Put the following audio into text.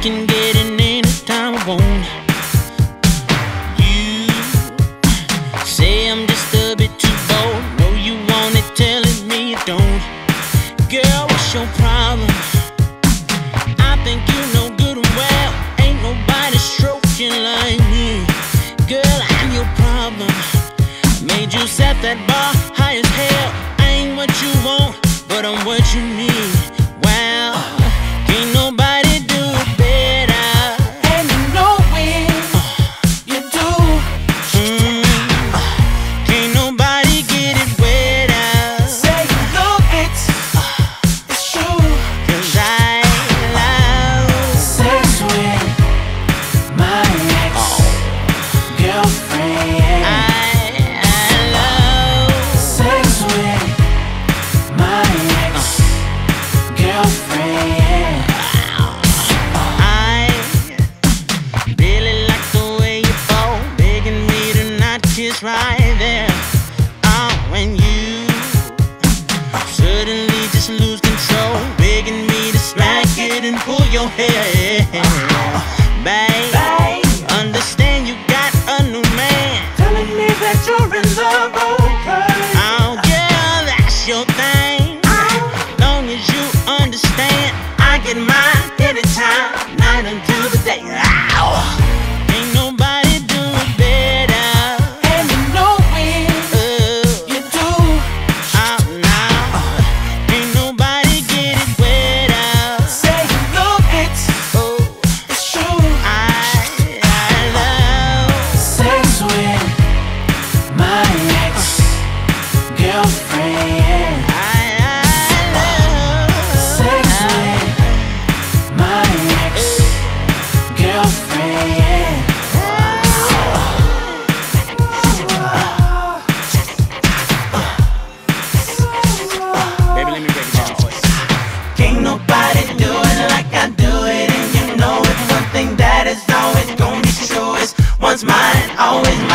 can get in anytime I want. You say I'm just a bit too bold. No, you want it, telling me you don't. Girl, what's your problem? I think you know good and well. Ain't nobody stroking like me. Girl, I'm your problem. Made you set that bar high as hell. I ain't what you want, but I'm what you need. driving on uh, when you suddenly just lose control, begging me to smack it and pull your hair. It's mine. Always